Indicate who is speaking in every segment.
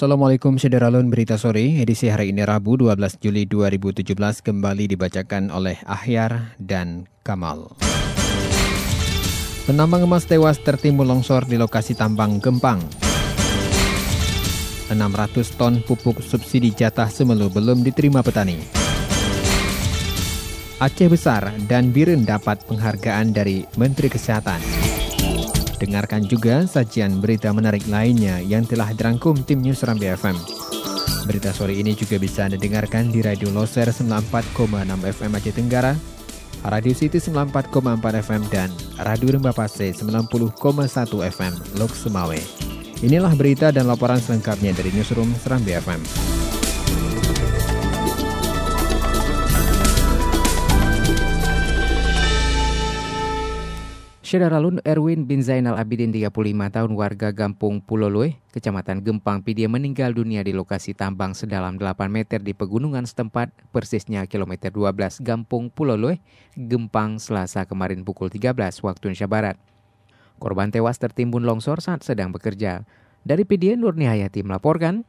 Speaker 1: Assalamualaikum Syederalun Berita Sore, edisi hari ini Rabu 12 Juli 2017 kembali dibacakan oleh Ahyar dan Kamal. Penambang emas tewas tertimbun longsor di lokasi tambang Gempang. 600 ton pupuk subsidi jatah semelu belum diterima petani. Aceh Besar dan Biren dapat penghargaan dari Menteri Kesehatan. Dengarkan juga sajian berita menarik lainnya yang telah dirangkum tim News Rambi FM. Berita sore ini juga bisa Anda dengarkan di Radio Loser 94,6 FM Aceh Tenggara, Radio City 94,4 FM, dan Radio Rembah Pase 90,1 FM Lok Semawe. Inilah berita dan laporan selengkapnya dari Newsroom Serambi FM.
Speaker 2: Syedaralun Erwin bin Zainal Abidin 35 tahun warga Gampung Puloloe, Kecamatan Gempang Pidia meninggal dunia di lokasi tambang sedalam 8 meter di pegunungan setempat, persisnya kilometer 12 Gampung Puloloe, Gempang Selasa kemarin pukul 13 waktu Indonesia Barat. Korban tewas tertimbun longsor saat sedang bekerja. Dari Pidia Nurni Hayati melaporkan,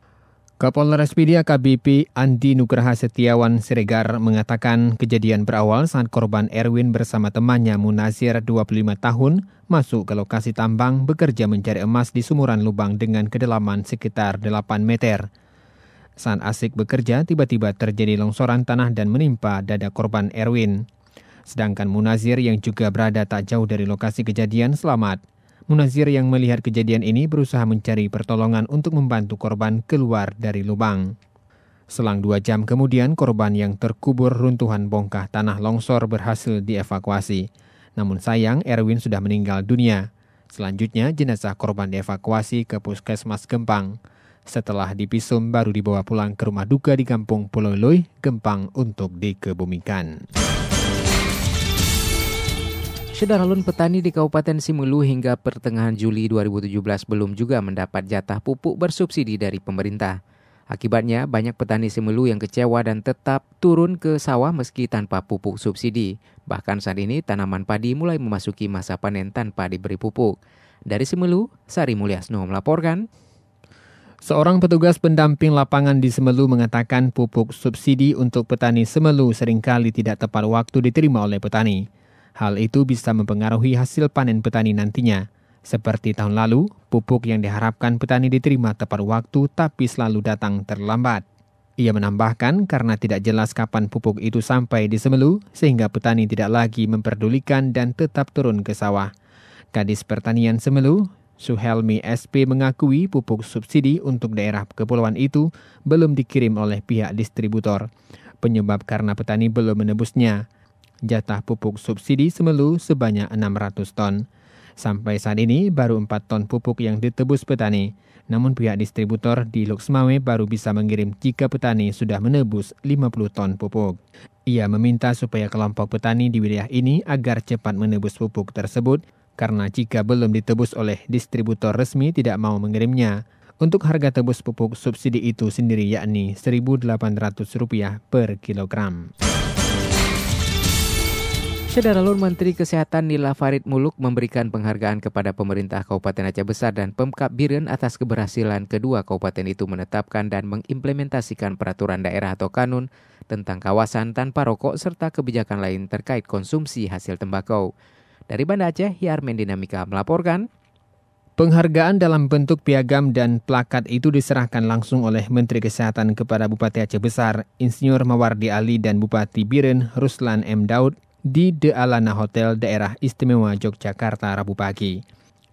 Speaker 1: Kapolres Pidia KBP Andi Nugraha Setiawan Siregar mengatakan kejadian berawal saat korban Erwin bersama temannya Munazir 25 tahun masuk ke lokasi tambang bekerja mencari emas di sumuran lubang dengan kedalaman sekitar 8 meter. Saat asik bekerja, tiba-tiba terjadi longsoran tanah dan menimpa dada korban Erwin. Sedangkan Munazir yang juga berada tak jauh dari lokasi kejadian selamat. Munazir yang melihat kejadian ini berusaha mencari pertolongan untuk membantu korban keluar dari lubang. Selang dua jam kemudian, korban yang terkubur runtuhan bongkah tanah longsor berhasil dievakuasi. Namun sayang, Erwin sudah meninggal dunia. Selanjutnya, jenazah korban dievakuasi ke puskesmas Gempang. Setelah dipisum, baru dibawa pulang ke rumah duka di kampung Pulau Loi, Gempang untuk dikebumikan.
Speaker 2: Sederalun petani di Kabupaten Simelu hingga pertengahan Juli 2017 belum juga mendapat jatah pupuk bersubsidi dari pemerintah. Akibatnya, banyak petani Simelu yang kecewa dan tetap turun ke sawah meski tanpa pupuk subsidi. Bahkan saat ini tanaman padi mulai memasuki masa panen tanpa diberi pupuk. Dari Simelu, Sari Mulyasno melaporkan.
Speaker 1: Seorang petugas pendamping lapangan di Semelu mengatakan pupuk subsidi untuk petani Semelu sering kali tidak tepat waktu diterima oleh petani. Hal itu bisa mempengaruhi hasil panen petani nantinya. Seperti tahun lalu, pupuk yang diharapkan petani diterima tepat waktu tapi selalu datang terlambat. Ia menambahkan karena tidak jelas kapan pupuk itu sampai di Semelu, sehingga petani tidak lagi memperdulikan dan tetap turun ke sawah. Kadis Pertanian Semelu, Suhelmi SP mengakui pupuk subsidi untuk daerah kepulauan itu belum dikirim oleh pihak distributor. Penyebab karena petani belum menebusnya jatah pupuk subsidi semelu sebanyak 600 ton. Sampai saat ini baru 4 ton pupuk yang ditebus petani. Namun pihak distributor di Luxmawe baru bisa mengirim jika petani sudah menebus 50 ton pupuk. Ia meminta supaya kelompok petani di wilayah ini agar cepat menebus pupuk tersebut karena jika belum ditebus oleh distributor resmi tidak mau mengirimnya. Untuk harga tebus pupuk subsidi itu sendiri yakni Rp1.800 per kilogram.
Speaker 2: Sederalun Menteri Kesehatan Nila Farid Muluk memberikan penghargaan kepada pemerintah Kabupaten Aceh Besar dan Pemkap Biren atas keberhasilan kedua kabupaten itu menetapkan dan mengimplementasikan peraturan daerah atau kanun tentang kawasan tanpa rokok serta kebijakan lain terkait konsumsi hasil tembakau. Dari Banda Aceh, Yarmen Dinamika melaporkan.
Speaker 1: Penghargaan dalam bentuk piagam dan plakat itu diserahkan langsung oleh Menteri Kesehatan kepada Bupati Aceh Besar, Insinyur Mawardi Ali dan Bupati Biren Ruslan M. Daud di The Alana Hotel daerah istimewa Yogyakarta Rabu pagi.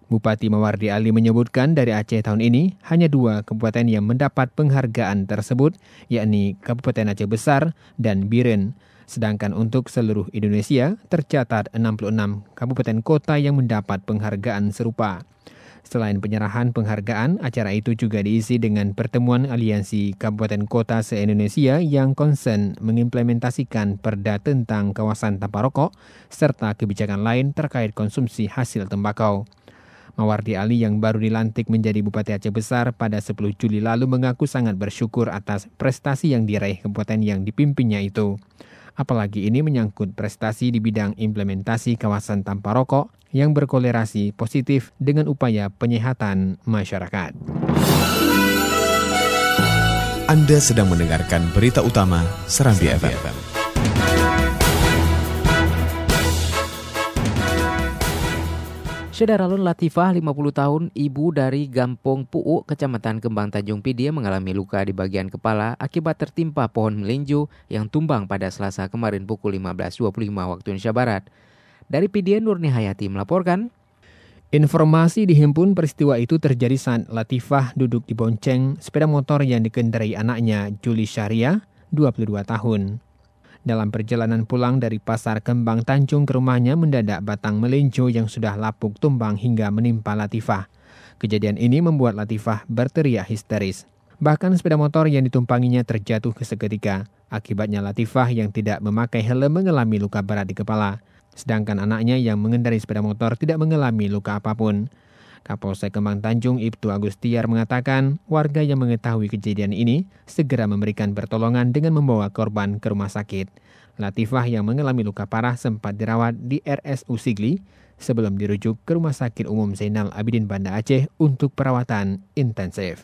Speaker 1: Bupati Mawardi Ali menyebutkan dari Aceh tahun ini hanya dua kabupaten yang mendapat penghargaan tersebut, yakni Kabupaten Aceh Besar dan Biren. Sedangkan untuk seluruh Indonesia, tercatat 66 kabupaten kota yang mendapat penghargaan serupa. Selain penyerahan penghargaan, acara itu juga diisi dengan pertemuan aliansi kabupaten kota se-Indonesia yang konsen mengimplementasikan perda tentang kawasan tanpa rokok serta kebijakan lain terkait konsumsi hasil tembakau. Mawardi Ali yang baru dilantik menjadi Bupati Aceh Besar pada 10 Juli lalu mengaku sangat bersyukur atas prestasi yang diraih kabupaten yang dipimpinnya itu. Apalagi ini menyangkut prestasi di bidang implementasi kawasan tanpa rokok yang berkolerasi positif dengan upaya penyehatan masyarakat.
Speaker 3: Anda sedang mendengarkan berita utama Serambi FM.
Speaker 2: Saudara Lun Latifah, 50 tahun, ibu dari Gampong Puu, Kecamatan Kembang Tanjung Pidia mengalami luka di bagian kepala akibat tertimpa pohon melinjo yang tumbang pada Selasa kemarin pukul 15.25 waktu Indonesia Barat. Dari Pidia Nurni Hayati melaporkan.
Speaker 1: Informasi dihimpun peristiwa itu terjadi saat Latifah duduk di bonceng sepeda motor yang dikendarai anaknya Juli Syariah, 22 tahun. Dalam perjalanan pulang dari pasar Kembang Tanjung ke rumahnya mendadak batang melinjo yang sudah lapuk tumbang hingga menimpa Latifah. Kejadian ini membuat Latifah berteriak histeris. Bahkan sepeda motor yang ditumpanginya terjatuh ke seketika. Akibatnya Latifah yang tidak memakai helm mengalami luka berat di kepala. Sedangkan anaknya yang mengendarai sepeda motor tidak mengalami luka apa pun. Kapolsek Kemang Tanjung Ibtu Agustiar mengatakan warga yang mengetahui kejadian ini segera memberikan pertolongan dengan membawa korban ke rumah sakit. Latifah yang mengalami luka parah sempat dirawat di RSU Sigli sebelum dirujuk ke Rumah Sakit Umum Zainal Abidin Banda Aceh untuk perawatan intensif.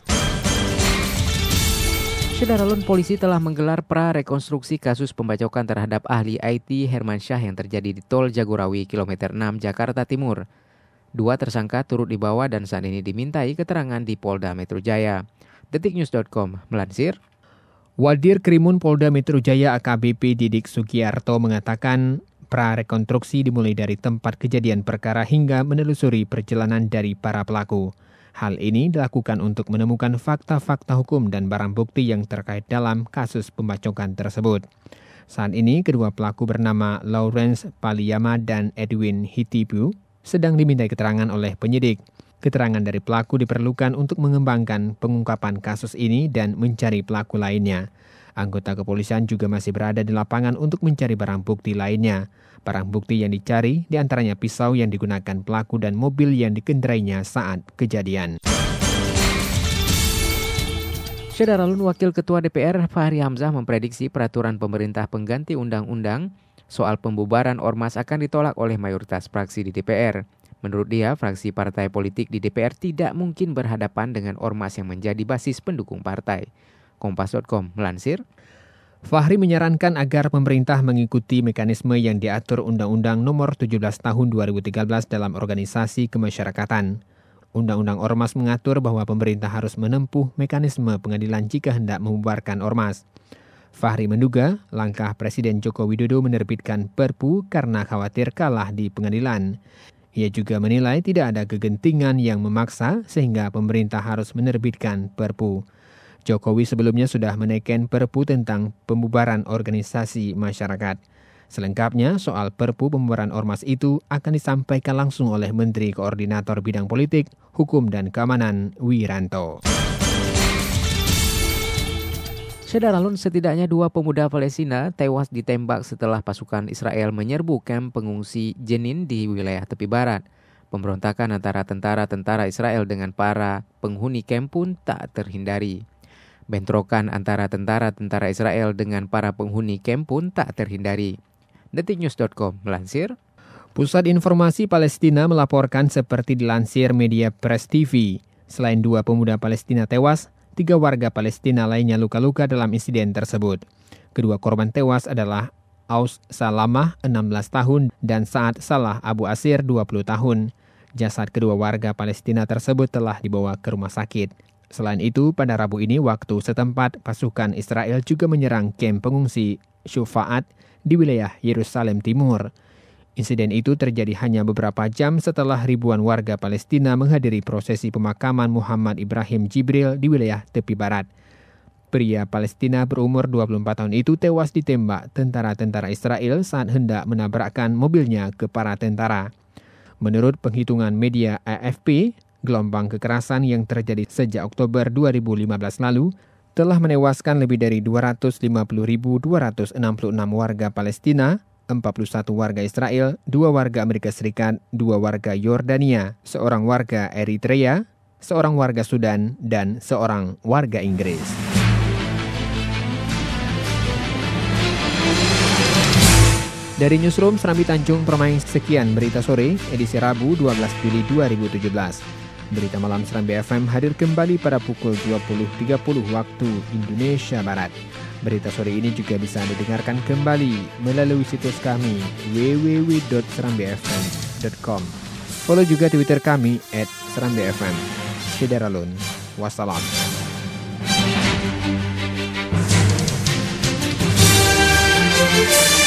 Speaker 2: Saudara Lun, polisi telah menggelar pra-rekonstruksi kasus pembacokan terhadap ahli IT Herman Syah yang terjadi di Tol Jagorawi, kilometer 6, Jakarta Timur. Dua tersangka turut dibawa dan saat ini dimintai keterangan di Polda Metro Jaya. Detiknews.com melansir.
Speaker 1: Wadir Krimun Polda Metro Jaya AKBP Didik Sugiarto mengatakan pra-rekonstruksi dimulai dari tempat kejadian perkara hingga menelusuri perjalanan dari para pelaku. Hal ini dilakukan untuk menemukan fakta-fakta hukum dan barang bukti yang terkait dalam kasus pembacokan tersebut. Saat ini, kedua pelaku bernama Lawrence Paliyama dan Edwin Hitibu sedang dimintai keterangan oleh penyidik. Keterangan dari pelaku diperlukan untuk mengembangkan pengungkapan kasus ini dan mencari pelaku lainnya. Anggota kepolisian juga masih berada di lapangan untuk mencari barang bukti lainnya. Barang bukti yang dicari di antaranya pisau yang digunakan pelaku dan mobil yang dikendarainya saat kejadian.
Speaker 2: Saudara Lun Wakil Ketua DPR Fahri Hamzah memprediksi peraturan pemerintah pengganti undang-undang soal pembubaran ormas akan ditolak oleh mayoritas fraksi di DPR. Menurut dia, fraksi partai politik di DPR tidak mungkin berhadapan dengan ormas yang menjadi basis pendukung partai. Kompas.com melansir,
Speaker 1: Fahri menyarankan agar pemerintah mengikuti mekanisme yang diatur Undang-Undang Nomor 17 Tahun 2013 dalam organisasi kemasyarakatan. Undang-Undang Ormas mengatur bahwa pemerintah harus menempuh mekanisme pengadilan jika hendak membubarkan ormas. Fahri menduga langkah Presiden Joko Widodo menerbitkan Perpu karena khawatir kalah di pengadilan. Ia juga menilai tidak ada kegentingan yang memaksa sehingga pemerintah harus menerbitkan Perpu. Jokowi sebelumnya sudah menaikkan Perpu tentang pembubaran organisasi masyarakat. Selengkapnya, soal Perpu pembubaran ormas itu akan disampaikan langsung oleh Menteri Koordinator Bidang Politik, Hukum dan Keamanan Wiranto.
Speaker 2: Saudara Lun, setidaknya dua pemuda Palestina tewas ditembak setelah pasukan Israel menyerbu kamp pengungsi Jenin di wilayah tepi barat. Pemberontakan antara tentara-tentara Israel dengan para penghuni kamp pun tak terhindari. Bentrokan antara tentara-tentara Israel dengan para penghuni kamp pun tak terhindari. Detiknews.com melansir.
Speaker 1: Pusat Informasi Palestina melaporkan seperti dilansir media Press TV. Selain dua pemuda Palestina tewas, Tiga warga Palestina lainnya luka-luka dalam insiden tersebut. Kedua korban tewas adalah Aus Salamah 16 tahun dan Saat Salah Abu Asir 20 tahun. Jasad kedua warga Palestina tersebut telah dibawa ke rumah sakit. Selain itu, pada Rabu ini waktu setempat pasukan Israel juga menyerang kamp pengungsi Syufaat di wilayah Yerusalem Timur. Insiden itu terjadi hanya beberapa jam setelah ribuan warga Palestina menghadiri prosesi pemakaman Muhammad Ibrahim Jibril di wilayah tepi barat. Pria Palestina berumur 24 tahun itu tewas ditembak tentara-tentara Israel saat hendak menabrakkan mobilnya ke para tentara. Menurut penghitungan media AFP, gelombang kekerasan yang terjadi sejak Oktober 2015 lalu telah menewaskan lebih dari 250.266 warga Palestina, 41 warga Israel, 2 warga Amerika Serikat, 2 warga Yordania, seorang warga Eritrea, seorang warga Sudan, dan seorang warga Inggris. Dari Newsroom Serambi Tanjung Permain sekian berita sore edisi Rabu 12 Juli 2017. Berita Malam Serambi FM hadir kembali pada pukul 20.30 waktu Indonesia Barat. Berita sore ini juga bisa didengarkan kembali melalui situs kami www.serambifm.com. Follow juga Twitter kami at Serambi FM. Sideralun. Wassalam. Thank